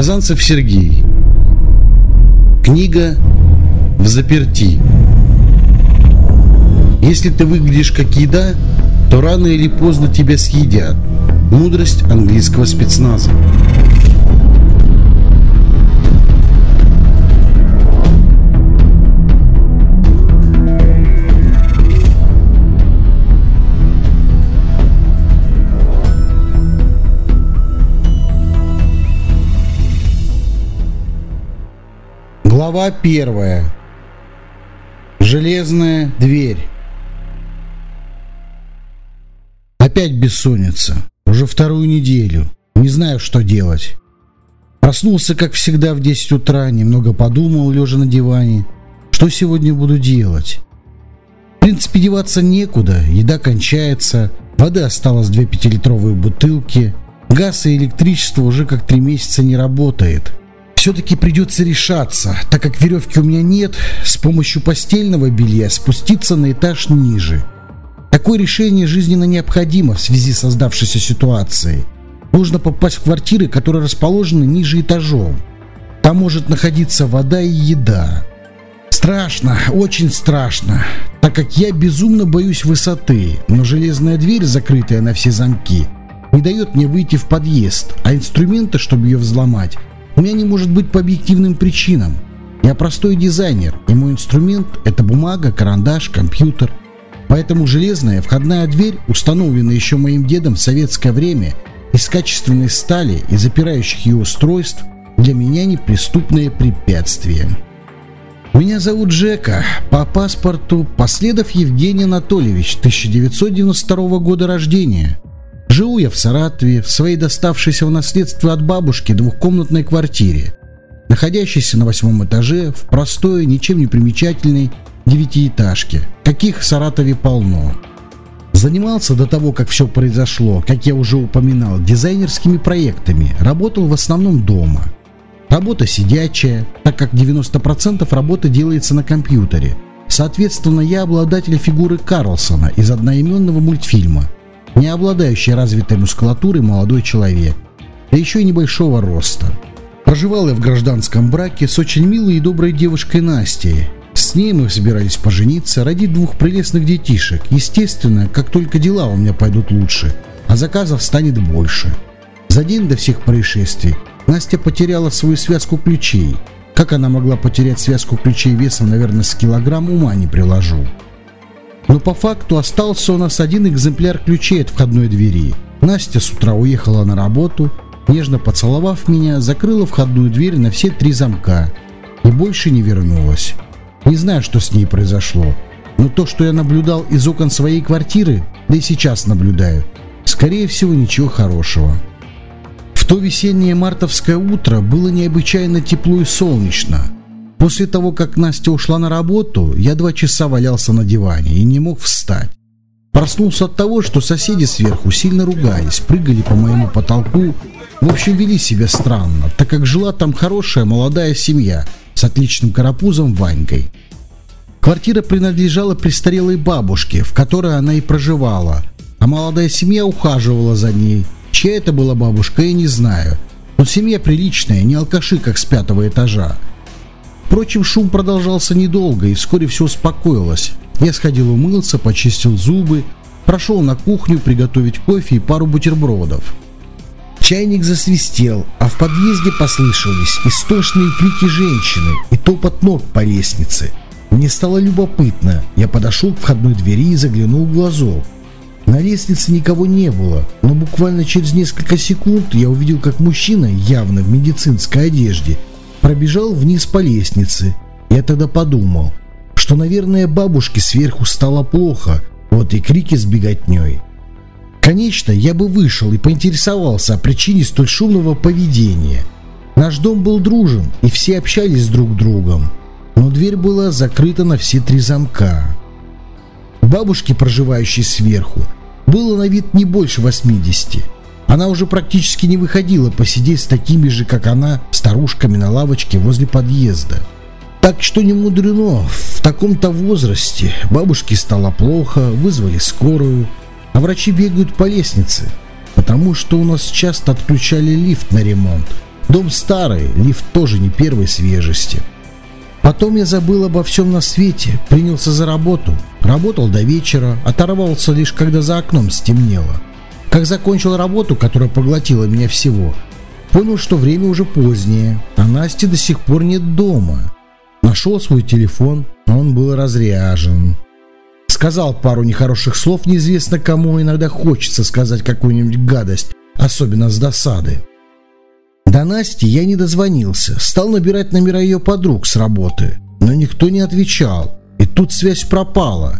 Казанцев Сергей. Книга «В заперти». Если ты выглядишь как еда, то рано или поздно тебя съедят. Мудрость английского спецназа. Глава первая. Железная дверь. Опять бессонница. Уже вторую неделю. Не знаю, что делать. Проснулся, как всегда, в 10 утра, немного подумал, лежа на диване, что сегодня буду делать. В принципе, деваться некуда, еда кончается, воды осталось две пятилитровые бутылки, газ и электричество уже как три месяца не работает – все-таки придется решаться, так как веревки у меня нет, с помощью постельного белья спуститься на этаж ниже. Такое решение жизненно необходимо в связи с создавшейся ситуацией. Нужно попасть в квартиры, которые расположены ниже этажом. Там может находиться вода и еда. Страшно, очень страшно, так как я безумно боюсь высоты, но железная дверь, закрытая на все замки, не дает мне выйти в подъезд, а инструменты, чтобы ее взломать, у меня не может быть по объективным причинам. Я простой дизайнер, и мой инструмент – это бумага, карандаш, компьютер. Поэтому железная входная дверь, установленная еще моим дедом в советское время, из качественной стали и запирающих ее устройств, для меня неприступное препятствие. Меня зовут Джека, по паспорту Последов Евгений Анатольевич, 1992 года рождения. Живу я в Саратове, в своей доставшейся в наследство от бабушки двухкомнатной квартире, находящейся на восьмом этаже в простой, ничем не примечательной девятиэтажке, каких в Саратове полно. Занимался до того, как все произошло, как я уже упоминал, дизайнерскими проектами, работал в основном дома. Работа сидячая, так как 90% работы делается на компьютере. Соответственно, я обладатель фигуры Карлсона из одноименного мультфильма – не обладающий развитой мускулатурой молодой человек, да еще и небольшого роста. Проживал я в гражданском браке с очень милой и доброй девушкой Настей. С ней мы собирались пожениться, родить двух прелестных детишек. Естественно, как только дела у меня пойдут лучше, а заказов станет больше. За день до всех происшествий Настя потеряла свою связку ключей. Как она могла потерять связку ключей весом, наверное, с килограмм, ума не приложу. Но по факту остался у нас один экземпляр ключей от входной двери. Настя с утра уехала на работу, нежно поцеловав меня, закрыла входную дверь на все три замка и больше не вернулась. Не знаю, что с ней произошло, но то, что я наблюдал из окон своей квартиры, да и сейчас наблюдаю, скорее всего, ничего хорошего. В то весеннее мартовское утро было необычайно тепло и солнечно – После того, как Настя ушла на работу, я два часа валялся на диване и не мог встать. Проснулся от того, что соседи сверху сильно ругались, прыгали по моему потолку, в общем, вели себя странно, так как жила там хорошая молодая семья с отличным карапузом Ванькой. Квартира принадлежала престарелой бабушке, в которой она и проживала, а молодая семья ухаживала за ней. Чья это была бабушка, я не знаю. Но семья приличная, не алкаши, как с пятого этажа. Впрочем, шум продолжался недолго, и вскоре все успокоилось. Я сходил умылся, почистил зубы, прошел на кухню приготовить кофе и пару бутербродов. Чайник засвистел, а в подъезде послышались истошные крики женщины и топот ног по лестнице. Мне стало любопытно. Я подошел к входной двери и заглянул в глазок. На лестнице никого не было, но буквально через несколько секунд я увидел, как мужчина, явно в медицинской одежде, пробежал вниз по лестнице. Я тогда подумал, что, наверное, бабушке сверху стало плохо, вот и крики с беготней. Конечно, я бы вышел и поинтересовался о причине столь шумного поведения. Наш дом был дружен, и все общались с друг другом, но дверь была закрыта на все три замка. Бабушке, проживающей сверху, было на вид не больше 80. Она уже практически не выходила посидеть с такими же, как она, старушками на лавочке возле подъезда. Так что не мудрено, в таком-то возрасте бабушке стало плохо, вызвали скорую, а врачи бегают по лестнице, потому что у нас часто отключали лифт на ремонт. Дом старый, лифт тоже не первой свежести. Потом я забыл обо всем на свете, принялся за работу. Работал до вечера, оторвался лишь когда за окном стемнело. Как закончил работу, которая поглотила меня всего, понял, что время уже позднее, а Насти до сих пор нет дома. Нашел свой телефон, но он был разряжен. Сказал пару нехороших слов неизвестно кому, иногда хочется сказать какую-нибудь гадость, особенно с досады. До Насти я не дозвонился, стал набирать номера ее подруг с работы, но никто не отвечал, и тут связь пропала.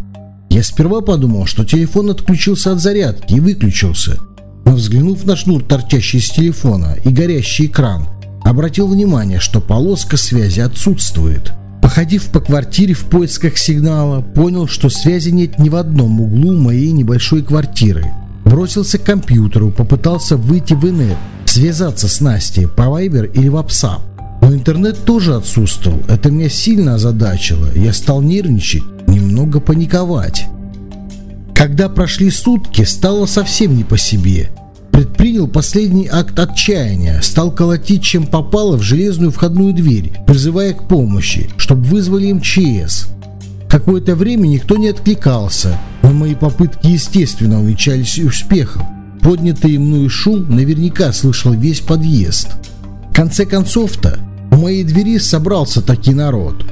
Я сперва подумал, что телефон отключился от зарядки и выключился, но взглянув на шнур, торчащий из телефона, и горящий экран, обратил внимание, что полоска связи отсутствует. Походив по квартире в поисках сигнала, понял, что связи нет ни в одном углу моей небольшой квартиры. Бросился к компьютеру, попытался выйти в инет, связаться с Настей по Viber или WhatsApp. Но интернет тоже отсутствовал, это меня сильно озадачило, я стал нервничать, немного паниковать. Когда прошли сутки, стало совсем не по себе. Предпринял последний акт отчаяния, стал колотить чем попало в железную входную дверь, призывая к помощи, чтобы вызвали МЧС. Какое-то время никто не откликался, но мои попытки естественно увенчались успехом. Поднятый мною шум наверняка слышал весь подъезд. В конце концов-то моей двери собрался таки народ.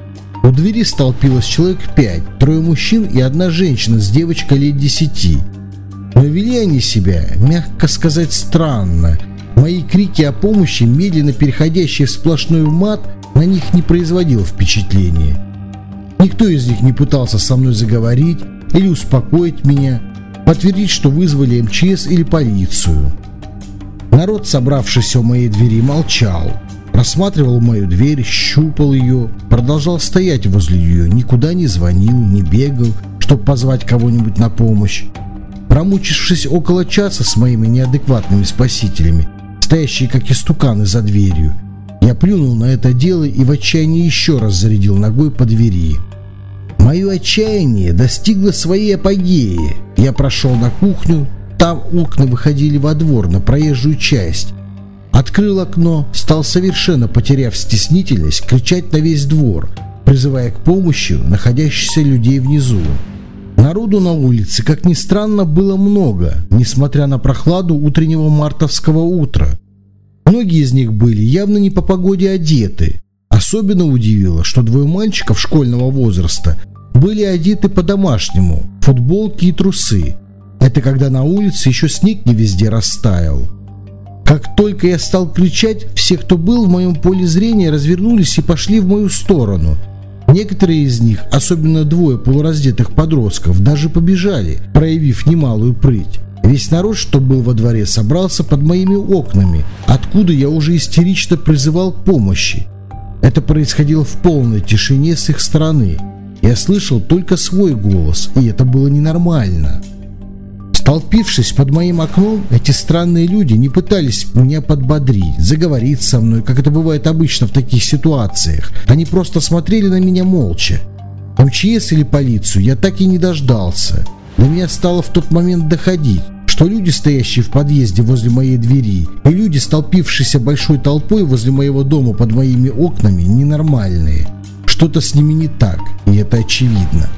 У двери столпилось человек пять, трое мужчин и одна женщина с девочкой лет десяти. Но вели они себя, мягко сказать, странно. Мои крики о помощи, медленно переходящие в сплошной мат, на них не производил впечатления. Никто из них не пытался со мной заговорить или успокоить меня, подтвердить, что вызвали МЧС или полицию. Народ, собравшийся у моей двери, молчал. Рассматривал мою дверь, щупал ее, продолжал стоять возле нее, никуда не звонил, не бегал, чтобы позвать кого-нибудь на помощь. Промучившись около часа с моими неадекватными спасителями, стоящие как истуканы за дверью, я плюнул на это дело и в отчаянии еще раз зарядил ногой по двери. Мое отчаяние достигло своей апогеи. Я прошел на кухню, там окна выходили во двор, на проезжую часть. Открыл окно, стал совершенно потеряв стеснительность, кричать на весь двор, призывая к помощи находящихся людей внизу. Народу на улице, как ни странно, было много, несмотря на прохладу утреннего мартовского утра. Многие из них были явно не по погоде одеты. Особенно удивило, что двое мальчиков школьного возраста были одеты по-домашнему, футболки и трусы. Это когда на улице еще снег не везде растаял. Как только я стал кричать, все, кто был в моем поле зрения, развернулись и пошли в мою сторону. Некоторые из них, особенно двое полураздетых подростков, даже побежали, проявив немалую прыть. Весь народ, что был во дворе, собрался под моими окнами, откуда я уже истерично призывал к помощи. Это происходило в полной тишине с их стороны. Я слышал только свой голос, и это было ненормально. Столпившись под моим окном, эти странные люди не пытались меня подбодрить, заговорить со мной, как это бывает обычно в таких ситуациях. Они просто смотрели на меня молча. МЧС или полицию я так и не дождался. До меня стало в тот момент доходить, что люди, стоящие в подъезде возле моей двери, и люди, столпившиеся большой толпой возле моего дома под моими окнами, ненормальные. Что-то с ними не так, и это очевидно.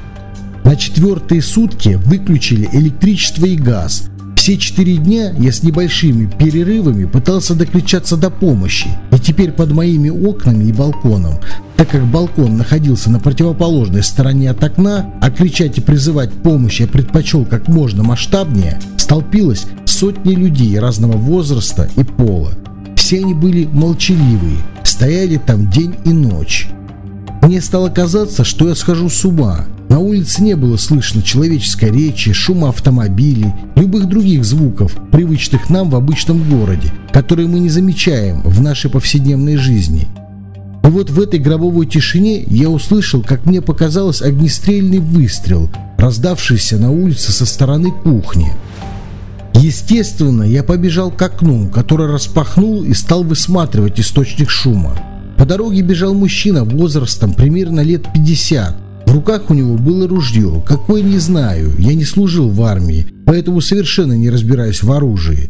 На четвертые сутки выключили электричество и газ. Все четыре дня я с небольшими перерывами пытался докричаться до помощи, и теперь под моими окнами и балконом, так как балкон находился на противоположной стороне от окна, а кричать и призывать помощь я предпочел как можно масштабнее, столпилось сотни людей разного возраста и пола. Все они были молчаливые, стояли там день и ночь. Мне стало казаться, что я схожу с ума. На улице не было слышно человеческой речи, шума автомобилей, любых других звуков, привычных нам в обычном городе, которые мы не замечаем в нашей повседневной жизни. И вот в этой гробовой тишине я услышал, как мне показалось, огнестрельный выстрел, раздавшийся на улице со стороны кухни. Естественно, я побежал к окну, которое распахнул и стал высматривать источник шума. По дороге бежал мужчина возрастом примерно лет 50. В руках у него было ружье, какое не знаю, я не служил в армии, поэтому совершенно не разбираюсь в оружии.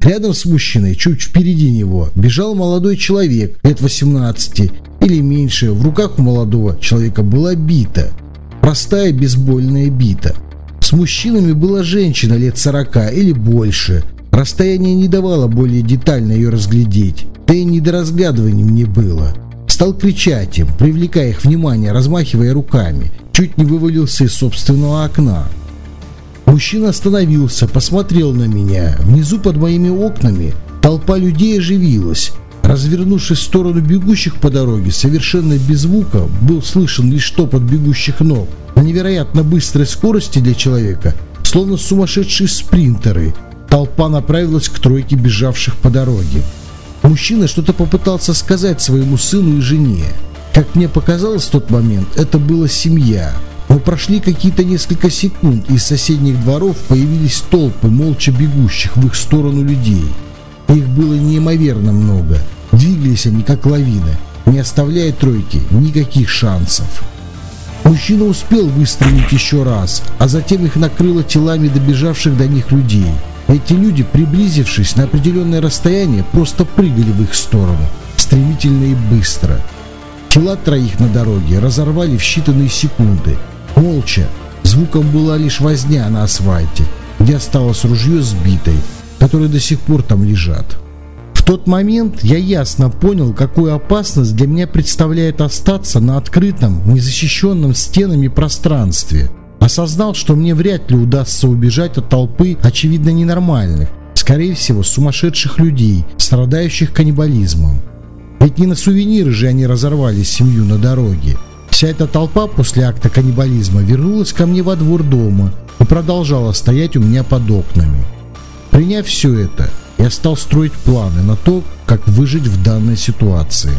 Рядом с мужчиной, чуть впереди него, бежал молодой человек, лет 18 или меньше. В руках у молодого человека была бита. Простая бейсбольная бита. С мужчинами была женщина лет 40 или больше. Расстояние не давало более детально ее разглядеть. Да и не до разглядывания мне было. Стал кричать им, привлекая их внимание, размахивая руками. Чуть не вывалился из собственного окна. Мужчина остановился, посмотрел на меня. Внизу под моими окнами толпа людей оживилась. Развернувшись в сторону бегущих по дороге, совершенно без звука, был слышен лишь топот бегущих ног. На невероятно быстрой скорости для человека, словно сумасшедшие спринтеры, толпа направилась к тройке бежавших по дороге. Мужчина что-то попытался сказать своему сыну и жене. Как мне показалось в тот момент, это была семья – но прошли какие-то несколько секунд, и из соседних дворов появились толпы молча бегущих в их сторону людей. Их было неимоверно много. Двигались они как лавина, не оставляя тройки никаких шансов. Мужчина успел выстрелить еще раз, а затем их накрыло телами добежавших до них людей. Эти люди, приблизившись на определенное расстояние, просто прыгали в их сторону, стремительно и быстро. Тела троих на дороге разорвали в считанные секунды – Молча. Звуком была лишь возня на асфальте, где осталось ружье сбитой, которые до сих пор там лежат. В тот момент я ясно понял, какую опасность для меня представляет остаться на открытом, незащищенном стенами пространстве. Осознал, что мне вряд ли удастся убежать от толпы очевидно ненормальных, скорее всего сумасшедших людей, страдающих каннибализмом. Ведь не на сувениры же они разорвали семью на дороге. Вся эта толпа после акта каннибализма вернулась ко мне во двор дома и продолжала стоять у меня под окнами. Приняв все это, я стал строить планы на то, как выжить в данной ситуации.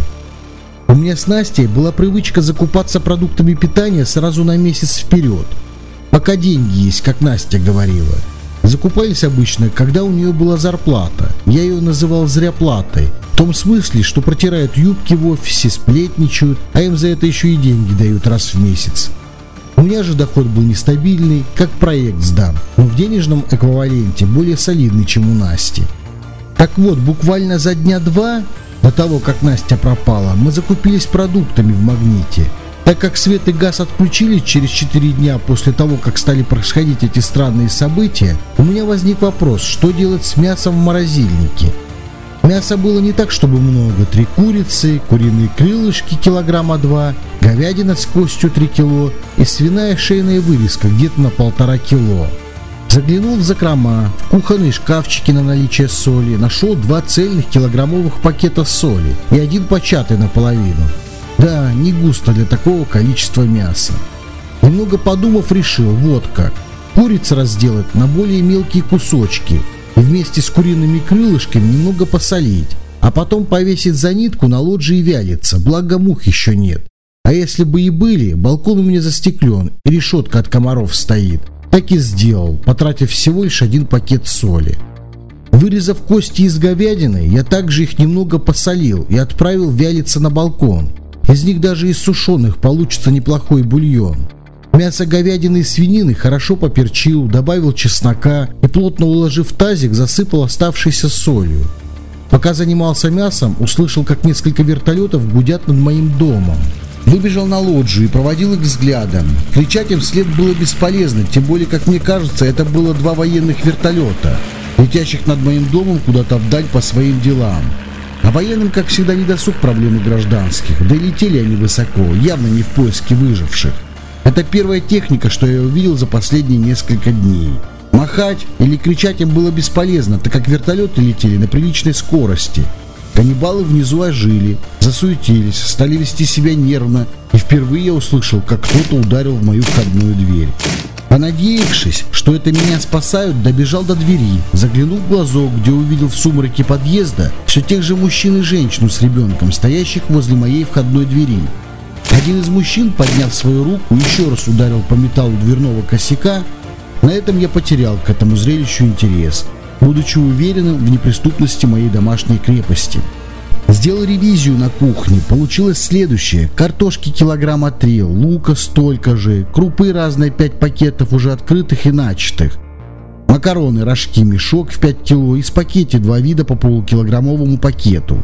У меня с Настей была привычка закупаться продуктами питания сразу на месяц вперед. Пока деньги есть, как Настя говорила. Закупались обычно, когда у нее была зарплата. Я ее называл зря платой, в том смысле, что протирают юбки в офисе, сплетничают, а им за это еще и деньги дают раз в месяц. У меня же доход был нестабильный, как проект сдан, но в денежном эквиваленте более солидный, чем у Насти. Так вот, буквально за дня два до того, как Настя пропала, мы закупились продуктами в магните. Так как свет и газ отключили через 4 дня после того, как стали происходить эти странные события, у меня возник вопрос, что делать с мясом в морозильнике – Мяса было не так, чтобы много. Три курицы, куриные крылышки килограмма два, говядина с костью 3 кило и свиная шейная вырезка где-то на полтора кило. Заглянул в закрома, в кухонные шкафчики на наличие соли, нашел два цельных килограммовых пакета соли и один початый наполовину. Да, не густо для такого количества мяса. Немного подумав, решил, вот как. Курица разделать на более мелкие кусочки – и вместе с куриными крылышками немного посолить, а потом повесить за нитку на лоджии вялиться, благо мух еще нет. А если бы и были, балкон у меня застеклен и решетка от комаров стоит. Так и сделал, потратив всего лишь один пакет соли. Вырезав кости из говядины, я также их немного посолил и отправил вялиться на балкон. Из них даже из сушеных получится неплохой бульон. Мясо говядины и свинины хорошо поперчил, добавил чеснока и, плотно уложив тазик, засыпал оставшейся солью. Пока занимался мясом, услышал, как несколько вертолетов гудят над моим домом. Выбежал на лоджию и проводил их взглядом. Кричать им вслед было бесполезно, тем более, как мне кажется, это было два военных вертолета, летящих над моим домом куда-то вдаль по своим делам. А военным, как всегда, не досуг проблемы гражданских, да и летели они высоко, явно не в поиске выживших. Это первая техника, что я увидел за последние несколько дней. Махать или кричать им было бесполезно, так как вертолеты летели на приличной скорости. Каннибалы внизу ожили, засуетились, стали вести себя нервно, и впервые я услышал, как кто-то ударил в мою входную дверь. Понадеявшись, что это меня спасают, добежал до двери, заглянул в глазок, где увидел в сумраке подъезда все тех же мужчин и женщину с ребенком, стоящих возле моей входной двери. Один из мужчин, подняв свою руку, еще раз ударил по металлу дверного косяка. На этом я потерял к этому зрелищу интерес, будучи уверенным в неприступности моей домашней крепости. Сделал ревизию на кухне. Получилось следующее. Картошки килограмма три, лука столько же, крупы разные 5 пакетов уже открытых и начатых. Макароны, рожки, мешок в 5 кило и спагетти два вида по полукилограммовому пакету.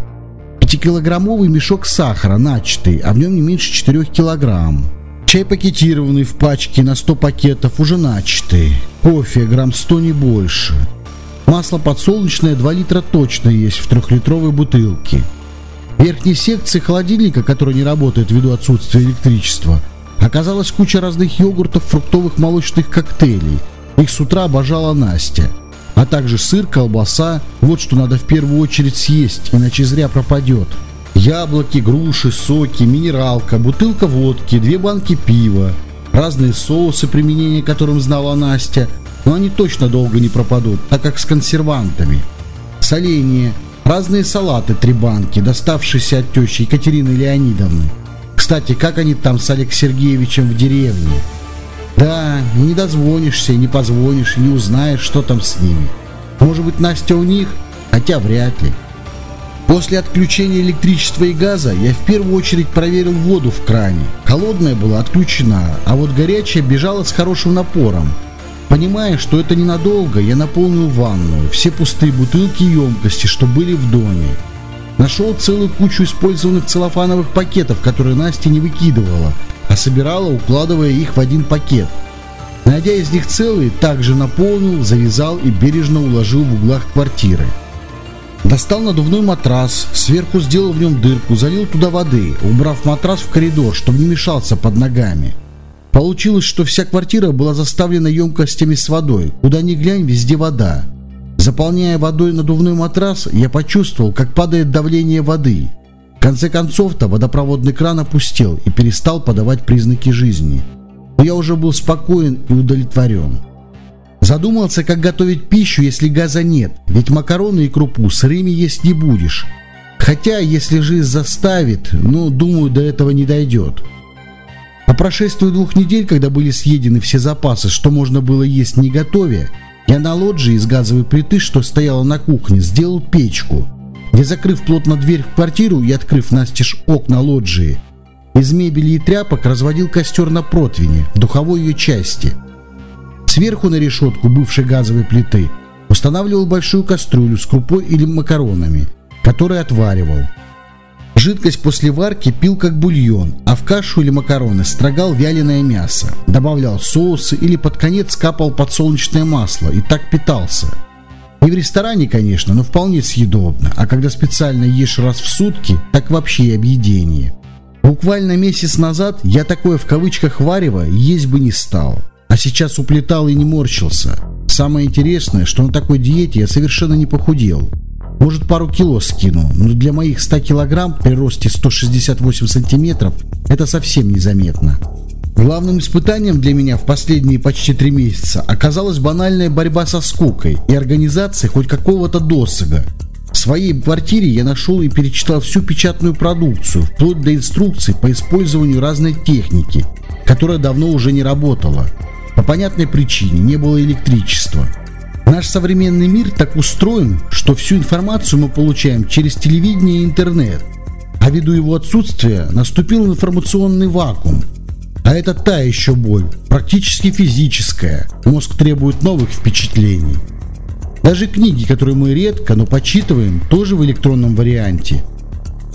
Пятикилограммовый мешок сахара, начатый, а в нем не меньше 4 килограмм. Чай пакетированный в пачке на 100 пакетов, уже начатый. Кофе, грамм 100 не больше. Масло подсолнечное 2 литра точно есть в трехлитровой бутылке. В верхней секции холодильника, который не работает ввиду отсутствия электричества, оказалась куча разных йогуртов, фруктовых молочных коктейлей. Их с утра обожала Настя. А также сыр, колбаса. Вот что надо в первую очередь съесть, иначе зря пропадет. Яблоки, груши, соки, минералка, бутылка водки, две банки пива, разные соусы, применение которым знала Настя, но они точно долго не пропадут, так как с консервантами. Соленье, разные салаты, три банки, доставшиеся от тещи Екатерины Леонидовны. Кстати, как они там с Олег Сергеевичем в деревне? Да, не дозвонишься, не позвонишь, не узнаешь, что там с ними. Может быть, Настя у них? Хотя вряд ли. После отключения электричества и газа я в первую очередь проверил воду в кране. Холодная была отключена, а вот горячая бежала с хорошим напором. Понимая, что это ненадолго, я наполнил ванную, все пустые бутылки и емкости, что были в доме. Нашел целую кучу использованных целлофановых пакетов, которые Настя не выкидывала, а собирала, укладывая их в один пакет. Найдя из них целые, также наполнил, завязал и бережно уложил в углах квартиры. Достал надувной матрас, сверху сделал в нем дырку, залил туда воды, убрав матрас в коридор, чтобы не мешался под ногами. Получилось, что вся квартира была заставлена емкостями с водой. Куда ни глянь, везде вода. Заполняя водой надувной матрас, я почувствовал, как падает давление воды. В конце концов-то водопроводный кран опустел и перестал подавать признаки жизни. Но я уже был спокоен и удовлетворен. Задумался, как готовить пищу, если газа нет, ведь макароны и крупу сырыми есть не будешь. Хотя, если жизнь заставит, ну, думаю, до этого не дойдет. Прошествии двух недель, когда были съедены все запасы, что можно было есть не готовя, я на лоджии из газовой плиты, что стояла на кухне, сделал печку, где, закрыв плотно дверь в квартиру и открыв настежь окна лоджии, из мебели и тряпок разводил костер на противне, в духовой ее части – Сверху на решетку бывшей газовой плиты устанавливал большую кастрюлю с крупой или макаронами, который отваривал. Жидкость после варки пил как бульон, а в кашу или макароны строгал вяленое мясо, добавлял соусы или под конец капал подсолнечное масло и так питался. Не в ресторане, конечно, но вполне съедобно, а когда специально ешь раз в сутки, так вообще и объедение. Буквально месяц назад я такое в кавычках варево есть бы не стал а сейчас уплетал и не морщился. Самое интересное, что на такой диете я совершенно не похудел. Может, пару кило скину, но для моих 100 килограмм при росте 168 сантиметров это совсем незаметно. Главным испытанием для меня в последние почти три месяца оказалась банальная борьба со скукой и организация хоть какого-то досыга. В своей квартире я нашел и перечитал всю печатную продукцию, вплоть до инструкций по использованию разной техники, которая давно уже не работала. По понятной причине не было электричества. Наш современный мир так устроен, что всю информацию мы получаем через телевидение и интернет. А ввиду его отсутствия наступил информационный вакуум. А это та еще боль, практически физическая. Мозг требует новых впечатлений. Даже книги, которые мы редко, но почитываем, тоже в электронном варианте.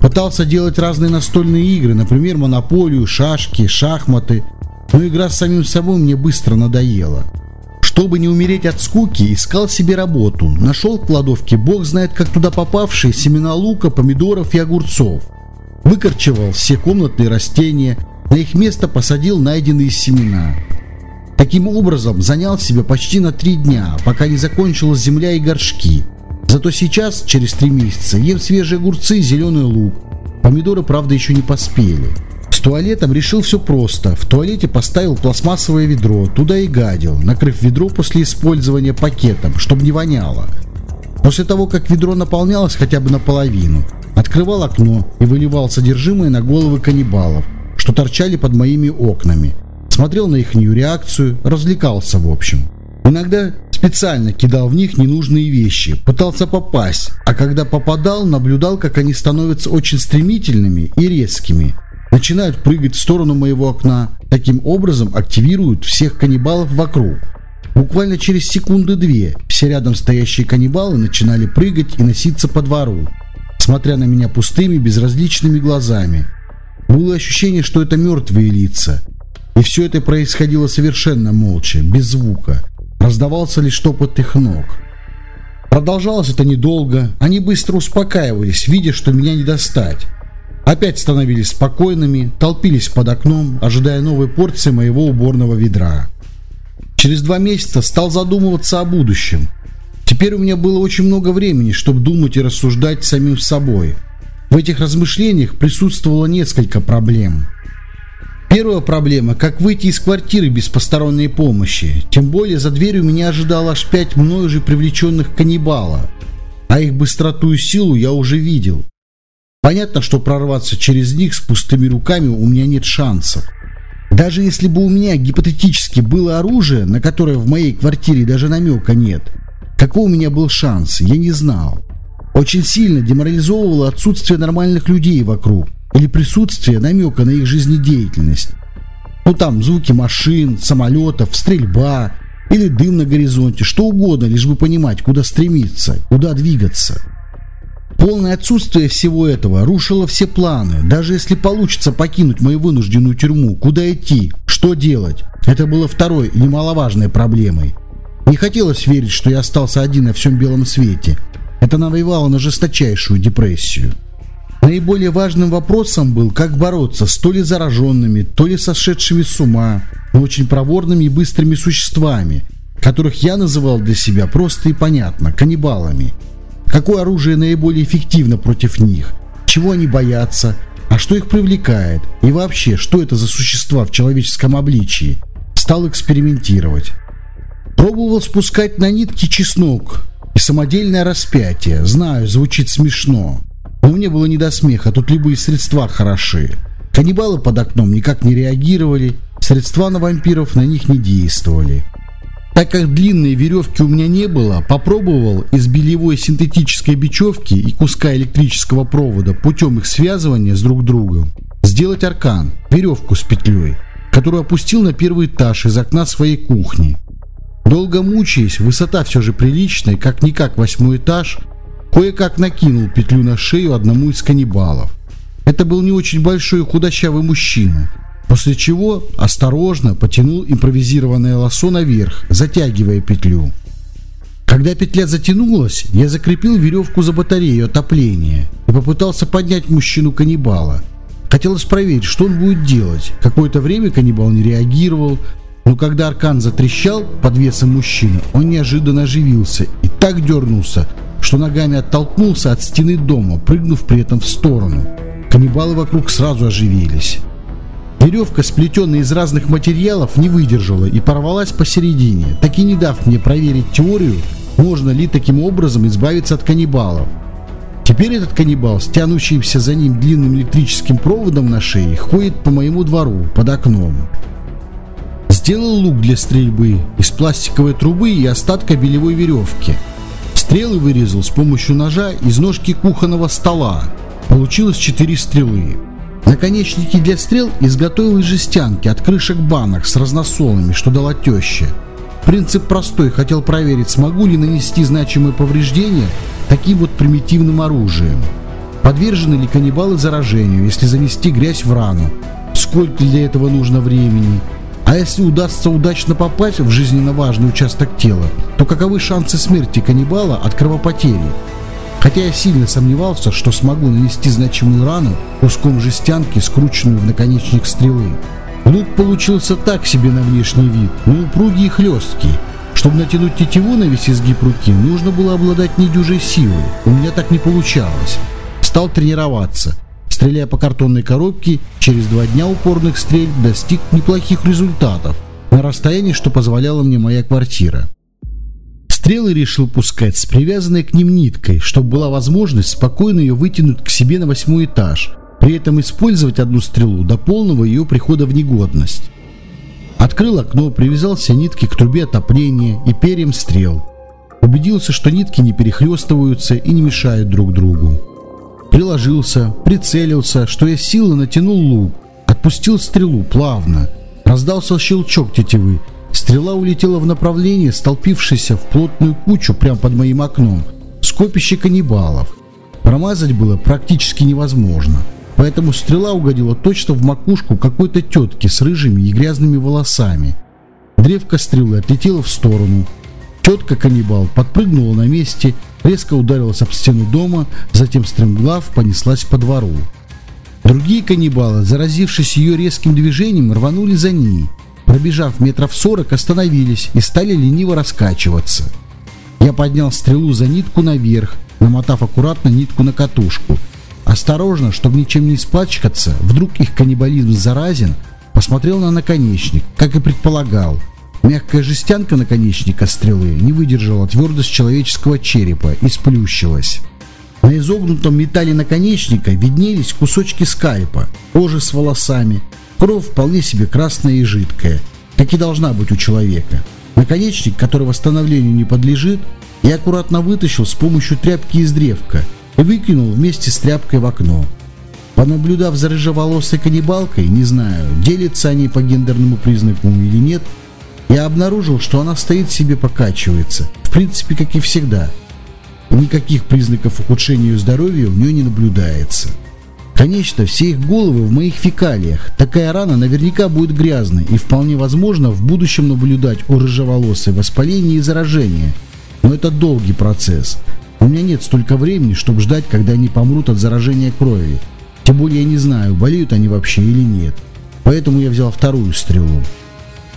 Пытался делать разные настольные игры, например, монополию, шашки, шахматы, но игра с самим собой мне быстро надоела. Чтобы не умереть от скуки, искал себе работу. Нашел в кладовке бог знает как туда попавшие семена лука, помидоров и огурцов. Выкорчевал все комнатные растения, на их место посадил найденные семена. Таким образом, занял себя почти на три дня, пока не закончилась земля и горшки. Зато сейчас, через три месяца, ем свежие огурцы и зеленый лук. Помидоры, правда, еще не поспели туалетом решил все просто. В туалете поставил пластмассовое ведро, туда и гадил, накрыв ведро после использования пакетом, чтобы не воняло. После того, как ведро наполнялось хотя бы наполовину, открывал окно и выливал содержимое на головы каннибалов, что торчали под моими окнами. Смотрел на их реакцию, развлекался в общем. Иногда специально кидал в них ненужные вещи, пытался попасть, а когда попадал, наблюдал, как они становятся очень стремительными и резкими, начинают прыгать в сторону моего окна. Таким образом активируют всех каннибалов вокруг. Буквально через секунды-две все рядом стоящие каннибалы начинали прыгать и носиться по двору, смотря на меня пустыми, безразличными глазами. Было ощущение, что это мертвые лица. И все это происходило совершенно молча, без звука. Раздавался лишь топот их ног. Продолжалось это недолго. Они быстро успокаивались, видя, что меня не достать. Опять становились спокойными, толпились под окном, ожидая новой порции моего уборного ведра. Через два месяца стал задумываться о будущем. Теперь у меня было очень много времени, чтобы думать и рассуждать самим собой. В этих размышлениях присутствовало несколько проблем. Первая проблема – как выйти из квартиры без посторонней помощи. Тем более за дверью меня ожидало аж пять мною же привлеченных каннибала. А их быстроту и силу я уже видел. Понятно, что прорваться через них с пустыми руками у меня нет шансов. Даже если бы у меня гипотетически было оружие, на которое в моей квартире даже намека нет, какой у меня был шанс, я не знал. Очень сильно деморализовывало отсутствие нормальных людей вокруг или присутствие намека на их жизнедеятельность. Ну там звуки машин, самолетов, стрельба или дым на горизонте, что угодно, лишь бы понимать, куда стремиться, куда двигаться. Полное отсутствие всего этого рушило все планы. Даже если получится покинуть мою вынужденную тюрьму, куда идти, что делать, это было второй немаловажной проблемой. Не хотелось верить, что я остался один на всем белом свете. Это навевало на жесточайшую депрессию. Наиболее важным вопросом был, как бороться с то ли зараженными, то ли сошедшими с ума, но очень проворными и быстрыми существами, которых я называл для себя просто и понятно – каннибалами – Какое оружие наиболее эффективно против них? Чего они боятся? А что их привлекает? И вообще, что это за существа в человеческом обличии? Стал экспериментировать. Пробовал спускать на нитки чеснок и самодельное распятие. Знаю, звучит смешно. Но мне было не до смеха, тут любые средства хороши. Каннибалы под окном никак не реагировали, средства на вампиров на них не действовали. Так как длинной веревки у меня не было, попробовал из бельевой синтетической бечевки и куска электрического провода путем их связывания с друг другом сделать аркан, веревку с петлей, которую опустил на первый этаж из окна своей кухни. Долго мучаясь, высота все же приличная, как-никак восьмой этаж, кое-как накинул петлю на шею одному из каннибалов. Это был не очень большой худощавый мужчина, После чего осторожно потянул импровизированное лосо наверх, затягивая петлю. Когда петля затянулась, я закрепил веревку за батарею отопления и попытался поднять мужчину-каннибала. Хотелось проверить, что он будет делать. Какое-то время каннибал не реагировал, но когда аркан затрещал под весом мужчины, он неожиданно оживился и так дернулся, что ногами оттолкнулся от стены дома, прыгнув при этом в сторону. Каннибалы вокруг сразу оживились. Веревка, сплетенная из разных материалов, не выдержала и порвалась посередине, так и не дав мне проверить теорию, можно ли таким образом избавиться от каннибалов. Теперь этот каннибал с тянущимся за ним длинным электрическим проводом на шее ходит по моему двору под окном. Сделал лук для стрельбы из пластиковой трубы и остатка белевой веревки. Стрелы вырезал с помощью ножа из ножки кухонного стола. Получилось четыре стрелы. Наконечники для стрел изготовил из жестянки от крышек банок с разносолами, что дала теща. Принцип простой, хотел проверить, смогу ли нанести значимые повреждения таким вот примитивным оружием. Подвержены ли каннибалы заражению, если занести грязь в рану? Сколько для этого нужно времени? А если удастся удачно попасть в жизненно важный участок тела, то каковы шансы смерти каннибала от кровопотери? Хотя я сильно сомневался, что смогу нанести значимую рану куском жестянки, скрученную в наконечник стрелы. Лук получился так себе на внешний вид, но упругий и хлесткий. Чтобы натянуть тетиву на весь изгиб руки, нужно было обладать недюжей силой. У меня так не получалось. Стал тренироваться. Стреляя по картонной коробке, через два дня упорных стрель достиг неплохих результатов на расстоянии, что позволяла мне моя квартира. Стрелы решил пускать с привязанной к ним ниткой, чтобы была возможность спокойно ее вытянуть к себе на восьмой этаж, при этом использовать одну стрелу до полного ее прихода в негодность. Открыл окно, привязал все нитки к трубе отопления и перьям стрел. Убедился, что нитки не перехлестываются и не мешают друг другу. Приложился, прицелился, что я силой натянул лук, отпустил стрелу плавно. Раздался щелчок тетивы, стрела улетела в направлении, столпившейся в плотную кучу прямо под моим окном, скопище каннибалов. Промазать было практически невозможно, поэтому стрела угодила точно в макушку какой-то тетки с рыжими и грязными волосами. Древко стрелы отлетело в сторону. Тетка-каннибал подпрыгнула на месте, резко ударилась об стену дома, затем стремглав понеслась по двору. Другие каннибалы, заразившись ее резким движением, рванули за ней. Пробежав метров сорок, остановились и стали лениво раскачиваться. Я поднял стрелу за нитку наверх, намотав аккуратно нитку на катушку. Осторожно, чтобы ничем не испачкаться, вдруг их каннибализм заразен, посмотрел на наконечник, как и предполагал. Мягкая жестянка наконечника стрелы не выдержала твердость человеческого черепа и сплющилась. На изогнутом металле наконечника виднелись кусочки скальпа, кожи с волосами, кровь вполне себе красная и жидкая, как и должна быть у человека. Наконечник, который восстановлению не подлежит, я аккуратно вытащил с помощью тряпки из древка и выкинул вместе с тряпкой в окно. Понаблюдав за рыжеволосой каннибалкой, не знаю, делятся они по гендерному признаку или нет, я обнаружил, что она стоит себе покачивается, в принципе, как и всегда – никаких признаков ухудшения здоровья у нее не наблюдается. Конечно, все их головы в моих фекалиях. Такая рана наверняка будет грязной и вполне возможно в будущем наблюдать у рыжеволосой воспаление и заражение. Но это долгий процесс. У меня нет столько времени, чтобы ждать, когда они помрут от заражения крови. Тем более я не знаю, болеют они вообще или нет. Поэтому я взял вторую стрелу.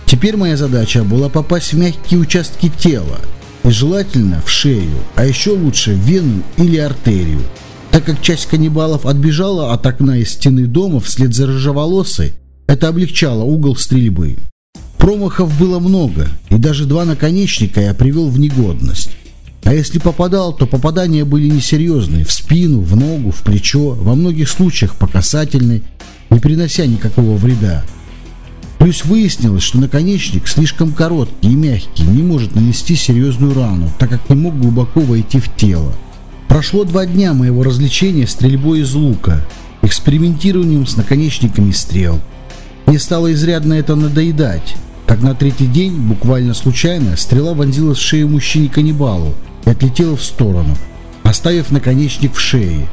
Теперь моя задача была попасть в мягкие участки тела, и желательно в шею, а еще лучше в вену или артерию. Так как часть каннибалов отбежала от окна из стены дома вслед за рыжеволосой, это облегчало угол стрельбы. Промахов было много, и даже два наконечника я привел в негодность. А если попадал, то попадания были несерьезные, в спину, в ногу, в плечо, во многих случаях по касательной, не принося никакого вреда. Плюс выяснилось, что наконечник слишком короткий и мягкий, не может нанести серьезную рану, так как не мог глубоко войти в тело. Прошло два дня моего развлечения стрельбой из лука, экспериментированием с наконечниками стрел. Мне стало изрядно это надоедать, как на третий день, буквально случайно, стрела вонзилась в шею мужчине-каннибалу и отлетела в сторону, оставив наконечник в шее.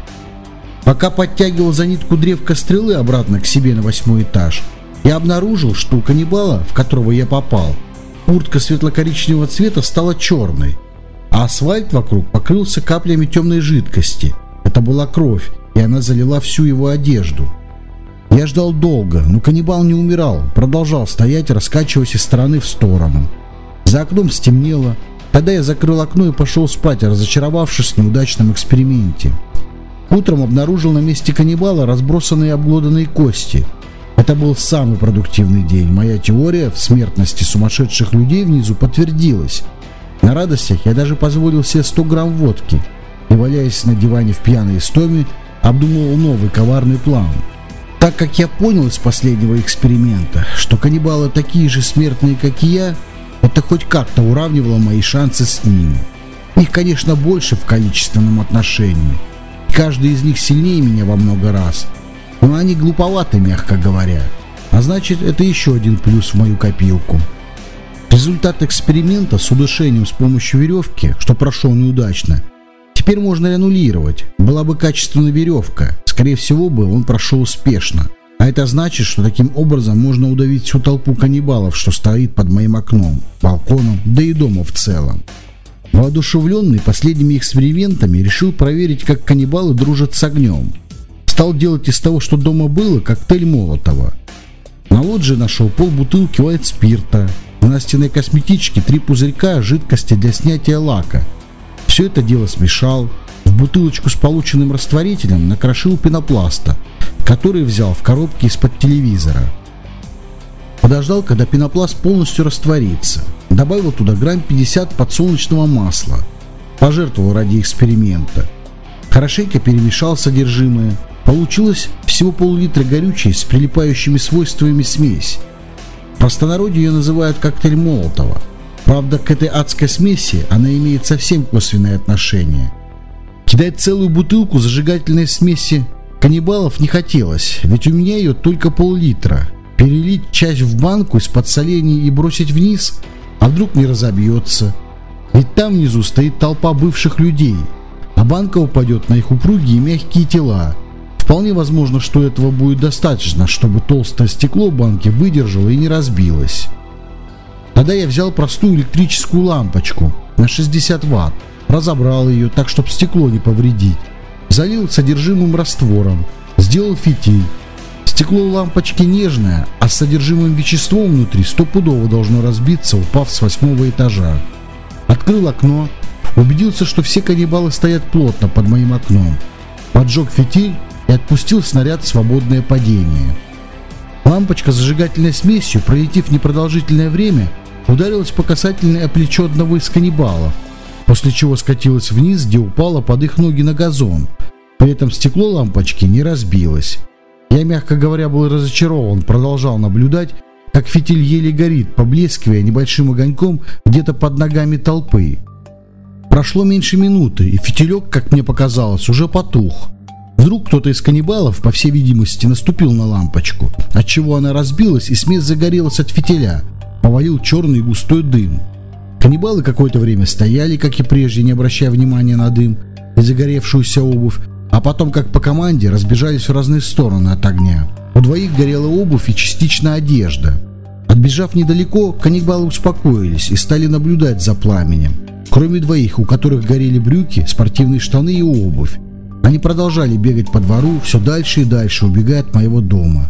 Пока подтягивал за нитку древка стрелы обратно к себе на восьмой этаж, я обнаружил, что у каннибала, в которого я попал, куртка светло-коричневого цвета стала черной, а асфальт вокруг покрылся каплями темной жидкости. Это была кровь, и она залила всю его одежду. Я ждал долго, но каннибал не умирал, продолжал стоять, раскачиваясь из стороны в сторону. За окном стемнело. Тогда я закрыл окно и пошел спать, разочаровавшись в неудачном эксперименте. Утром обнаружил на месте каннибала разбросанные обглоданные кости – это был самый продуктивный день. Моя теория в смертности сумасшедших людей внизу подтвердилась. На радостях я даже позволил себе 100 грамм водки и, валяясь на диване в пьяной истоме, обдумывал новый коварный план. Так как я понял из последнего эксперимента, что каннибалы такие же смертные, как и я, это хоть как-то уравнивало мои шансы с ними. Их, конечно, больше в количественном отношении. Каждый из них сильнее меня во много раз – но они глуповаты, мягко говоря. А значит, это еще один плюс в мою копилку. Результат эксперимента с удушением с помощью веревки, что прошел неудачно, теперь можно аннулировать. Была бы качественная веревка, скорее всего бы он прошел успешно. А это значит, что таким образом можно удавить всю толпу каннибалов, что стоит под моим окном, балконом, да и дома в целом. Воодушевленный последними экспериментами, решил проверить, как каннибалы дружат с огнем. Стал делать из того, что дома было, коктейль Молотова. На лоджии нашел полбутылки white спирта, в настенной косметичке три пузырька жидкости для снятия лака. Все это дело смешал, в бутылочку с полученным растворителем накрошил пенопласта, который взял в коробке из-под телевизора. Подождал, когда пенопласт полностью растворится. Добавил туда грамм 50 подсолнечного масла. Пожертвовал ради эксперимента. Хорошенько перемешал содержимое, Получилось всего пол-литра горючей с прилипающими свойствами смесь. Простонародье ее называют коктейль Молотова. Правда, к этой адской смеси она имеет совсем косвенное отношение. Кидать целую бутылку зажигательной смеси каннибалов не хотелось, ведь у меня ее только пол-литра. Перелить часть в банку из-под солений и бросить вниз? А вдруг не разобьется? Ведь там внизу стоит толпа бывших людей, а банка упадет на их упругие мягкие тела. Вполне возможно, что этого будет достаточно, чтобы толстое стекло банки выдержало и не разбилось. Тогда я взял простую электрическую лампочку на 60 ватт, разобрал ее так, чтобы стекло не повредить, залил содержимым раствором, сделал фитиль. Стекло лампочки нежное, а с содержимым веществом внутри стопудово должно разбиться, упав с восьмого этажа. Открыл окно, убедился, что все каннибалы стоят плотно под моим окном. Поджег фитиль и отпустил снаряд свободное падение. Лампочка с зажигательной смесью, пролетев непродолжительное время, ударилась по касательной о плечо одного из каннибалов, после чего скатилась вниз, где упала под их ноги на газон. При этом стекло лампочки не разбилось. Я, мягко говоря, был разочарован, продолжал наблюдать, как фитиль еле горит, поблескивая небольшим огоньком где-то под ногами толпы. Прошло меньше минуты, и фитилек, как мне показалось, уже потух. Вдруг кто-то из каннибалов, по всей видимости, наступил на лампочку, отчего она разбилась и смесь загорелась от фитиля, повалил черный густой дым. Каннибалы какое-то время стояли, как и прежде, не обращая внимания на дым и загоревшуюся обувь, а потом, как по команде, разбежались в разные стороны от огня. У двоих горела обувь и частично одежда. Отбежав недалеко, каннибалы успокоились и стали наблюдать за пламенем. Кроме двоих, у которых горели брюки, спортивные штаны и обувь. Они продолжали бегать по двору все дальше и дальше, убегая от моего дома.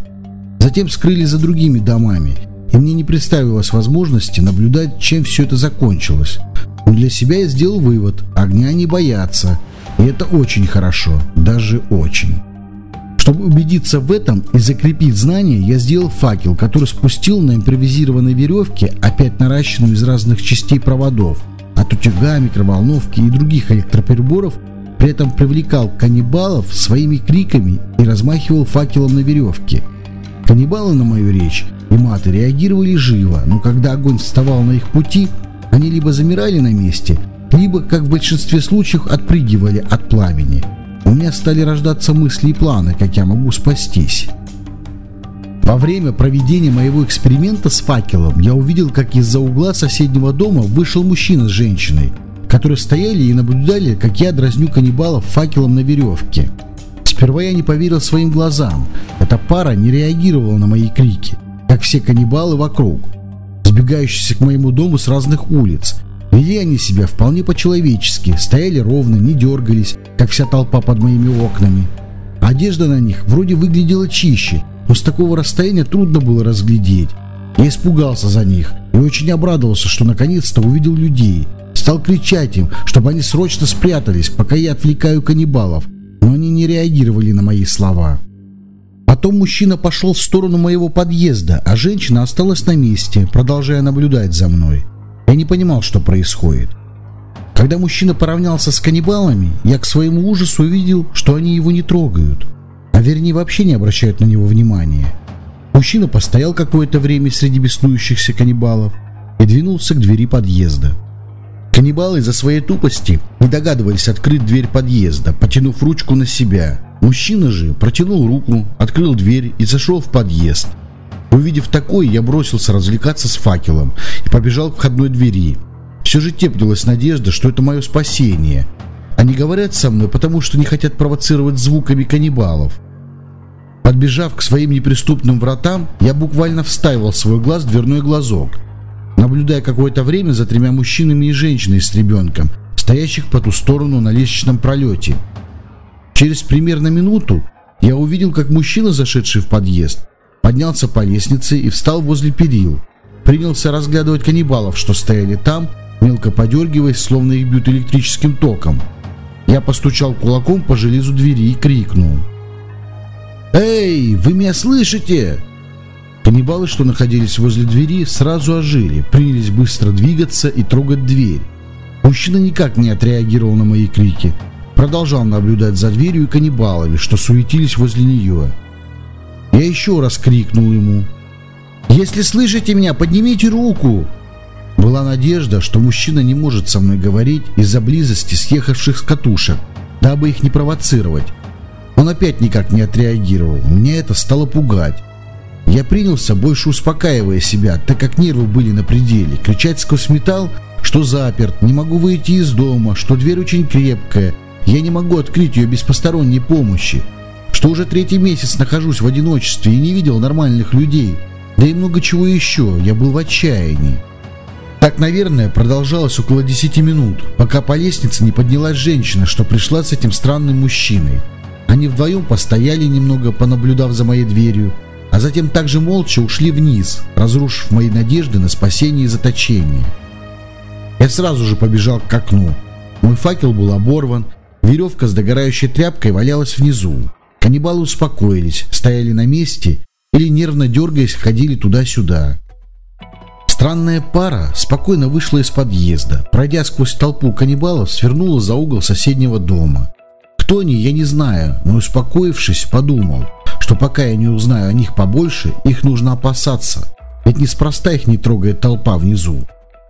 Затем скрылись за другими домами, и мне не представилось возможности наблюдать, чем все это закончилось. Но для себя я сделал вывод – огня не боятся – и это очень хорошо, даже очень. Чтобы убедиться в этом и закрепить знания, я сделал факел, который спустил на импровизированной веревке, опять наращенную из разных частей проводов, от утюга, микроволновки и других электроприборов, при этом привлекал каннибалов своими криками и размахивал факелом на веревке. Каннибалы на мою речь и маты реагировали живо, но когда огонь вставал на их пути, они либо замирали на месте, либо, как в большинстве случаев, отпрыгивали от пламени. У меня стали рождаться мысли и планы, как я могу спастись. Во время проведения моего эксперимента с факелом я увидел, как из-за угла соседнего дома вышел мужчина с женщиной, которые стояли и наблюдали, как я дразню каннибалов факелом на веревке. Сперва я не поверил своим глазам. Эта пара не реагировала на мои крики, как все каннибалы вокруг, сбегающиеся к моему дому с разных улиц, Вели они себя вполне по-человечески, стояли ровно, не дергались, как вся толпа под моими окнами. Одежда на них вроде выглядела чище, но с такого расстояния трудно было разглядеть. Я испугался за них и очень обрадовался, что наконец-то увидел людей. Стал кричать им, чтобы они срочно спрятались, пока я отвлекаю каннибалов, но они не реагировали на мои слова. Потом мужчина пошел в сторону моего подъезда, а женщина осталась на месте, продолжая наблюдать за мной. Я не понимал, что происходит. Когда мужчина поравнялся с каннибалами, я к своему ужасу увидел, что они его не трогают, а вернее вообще не обращают на него внимания. Мужчина постоял какое-то время среди беснующихся каннибалов и двинулся к двери подъезда. Каннибалы из-за своей тупости не догадывались открыть дверь подъезда, потянув ручку на себя. Мужчина же протянул руку, открыл дверь и зашел в подъезд – Увидев такое, я бросился развлекаться с факелом и побежал к входной двери. Все же теплилась надежда, что это мое спасение. Они говорят со мной, потому что не хотят провоцировать звуками каннибалов. Подбежав к своим неприступным вратам, я буквально вставил свой глаз в дверной глазок, наблюдая какое-то время за тремя мужчинами и женщиной с ребенком, стоящих по ту сторону на лестничном пролете. Через примерно минуту я увидел, как мужчина, зашедший в подъезд, поднялся по лестнице и встал возле перил. Принялся разглядывать каннибалов, что стояли там, мелко подергиваясь, словно их бьют электрическим током. Я постучал кулаком по железу двери и крикнул. «Эй, вы меня слышите?» Каннибалы, что находились возле двери, сразу ожили, принялись быстро двигаться и трогать дверь. Мужчина никак не отреагировал на мои крики. Продолжал наблюдать за дверью и каннибалами, что суетились возле нее. Я еще раз крикнул ему. «Если слышите меня, поднимите руку!» Была надежда, что мужчина не может со мной говорить из-за близости съехавших с катушек, дабы их не провоцировать. Он опять никак не отреагировал. Меня это стало пугать. Я принялся, больше успокаивая себя, так как нервы были на пределе. Кричать сквозь металл, что заперт, не могу выйти из дома, что дверь очень крепкая, я не могу открыть ее без посторонней помощи, что уже третий месяц нахожусь в одиночестве и не видел нормальных людей, да и много чего еще, я был в отчаянии. Так, наверное, продолжалось около 10 минут, пока по лестнице не поднялась женщина, что пришла с этим странным мужчиной. Они вдвоем постояли немного, понаблюдав за моей дверью, а затем также молча ушли вниз, разрушив мои надежды на спасение и заточение. Я сразу же побежал к окну. Мой факел был оборван, веревка с догорающей тряпкой валялась внизу. Каннибалы успокоились, стояли на месте или, нервно дергаясь, ходили туда-сюда. Странная пара спокойно вышла из подъезда, пройдя сквозь толпу каннибалов, свернула за угол соседнего дома. Кто они, я не знаю, но успокоившись, подумал, пока я не узнаю о них побольше, их нужно опасаться, ведь неспроста их не трогает толпа внизу.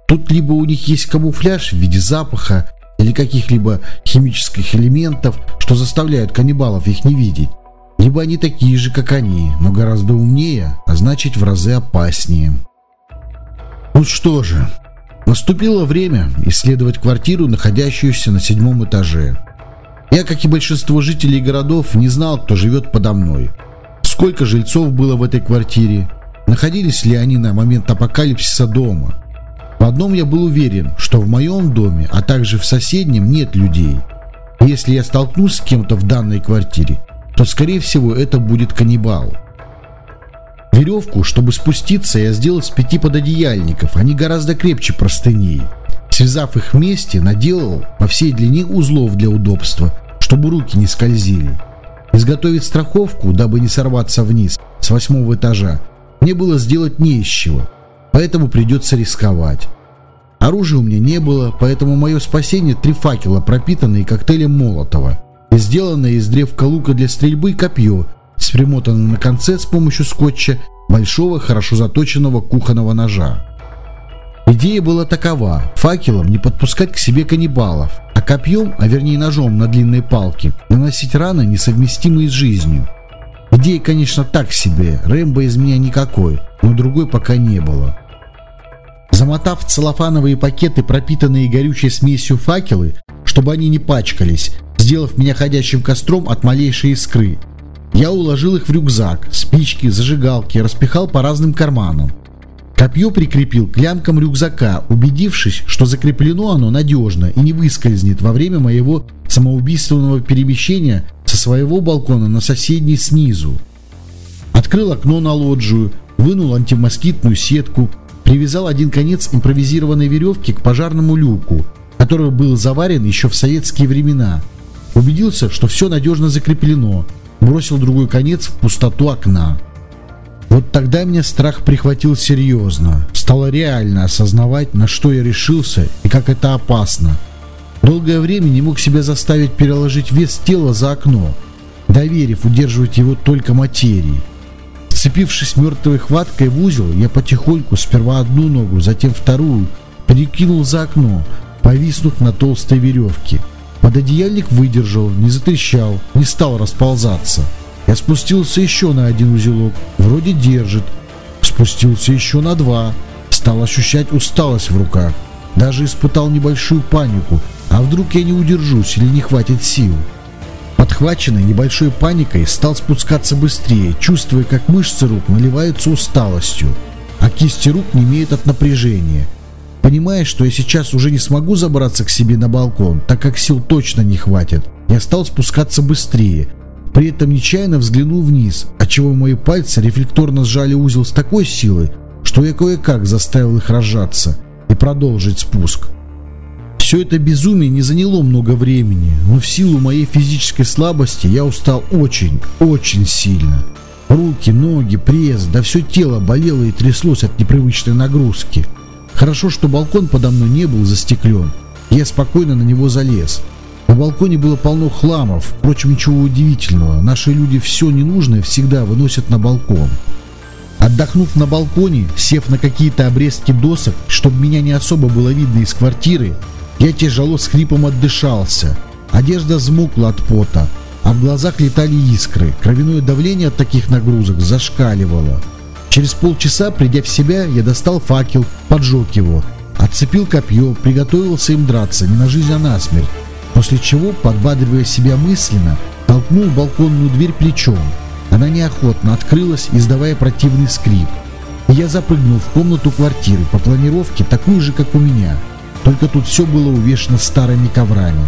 Тут либо у них есть камуфляж в виде запаха или каких-либо химических элементов, что заставляют каннибалов их не видеть, либо они такие же, как они, но гораздо умнее, а значит в разы опаснее. Ну что же, наступило время исследовать квартиру, находящуюся на седьмом этаже. Я, как и большинство жителей городов, не знал, кто живет подо мной. Сколько жильцов было в этой квартире? Находились ли они на момент апокалипсиса дома? В одном я был уверен, что в моем доме, а также в соседнем нет людей. Если я столкнусь с кем-то в данной квартире, то скорее всего это будет каннибал. Веревку, чтобы спуститься, я сделал из пяти пододеяльников, они гораздо крепче простыней. Связав их вместе, наделал по всей длине узлов для удобства, чтобы руки не скользили. Изготовить страховку, дабы не сорваться вниз с восьмого этажа, мне было сделать не из чего, поэтому придется рисковать. Оружия у меня не было, поэтому мое спасение три факела, пропитанные коктейлем Молотова, и сделанное из древка лука для стрельбы копье, с примотанным на конце с помощью скотча большого, хорошо заточенного кухонного ножа. Идея была такова – факелом не подпускать к себе каннибалов, копьем, а вернее ножом на длинной палке, наносить раны, несовместимые с жизнью. Идея, конечно, так себе, Рэмбо из меня никакой, но другой пока не было. Замотав целлофановые пакеты, пропитанные горючей смесью факелы, чтобы они не пачкались, сделав меня ходящим костром от малейшей искры – я уложил их в рюкзак, спички, зажигалки, распихал по разным карманам. Копье прикрепил к лямкам рюкзака, убедившись, что закреплено оно надежно и не выскользнет во время моего самоубийственного перемещения со своего балкона на соседний снизу. Открыл окно на лоджию, вынул антимоскитную сетку, привязал один конец импровизированной веревки к пожарному люку, который был заварен еще в советские времена. Убедился, что все надежно закреплено – бросил другой конец в пустоту окна. Вот тогда меня страх прихватил серьезно. Стало реально осознавать, на что я решился и как это опасно. Долгое время не мог себя заставить переложить вес тела за окно, доверив удерживать его только материи. Сцепившись мертвой хваткой в узел, я потихоньку сперва одну ногу, затем вторую, перекинул за окно, повиснув на толстой веревке – Пододеяльник выдержал, не затрещал, не стал расползаться. Я спустился еще на один узелок, вроде держит. Спустился еще на два, стал ощущать усталость в руках. Даже испытал небольшую панику, а вдруг я не удержусь или не хватит сил. Подхваченный небольшой паникой, стал спускаться быстрее, чувствуя, как мышцы рук наливаются усталостью, а кисти рук не имеют от напряжения – Понимая, что я сейчас уже не смогу забраться к себе на балкон, так как сил точно не хватит, я стал спускаться быстрее. При этом нечаянно взглянул вниз, отчего мои пальцы рефлекторно сжали узел с такой силой, что я кое-как заставил их разжаться и продолжить спуск. Все это безумие не заняло много времени, но в силу моей физической слабости я устал очень, очень сильно. Руки, ноги, пресс, да все тело болело и тряслось от непривычной нагрузки. Хорошо, что балкон подо мной не был застеклен. Я спокойно на него залез. На балконе было полно хламов, впрочем, ничего удивительного. Наши люди все ненужное всегда выносят на балкон. Отдохнув на балконе, сев на какие-то обрезки досок, чтобы меня не особо было видно из квартиры, я тяжело с хрипом отдышался. Одежда взмокла от пота, а в глазах летали искры. Кровяное давление от таких нагрузок зашкаливало. Через полчаса, придя в себя, я достал факел, поджег его, отцепил копье, приготовился им драться, не на жизнь, а на смерть, после чего, подбадривая себя мысленно, толкнул балконную дверь плечом. Она неохотно открылась, издавая противный скрип. И я запрыгнул в комнату квартиры, по планировке такую же, как у меня, только тут все было увешано старыми коврами.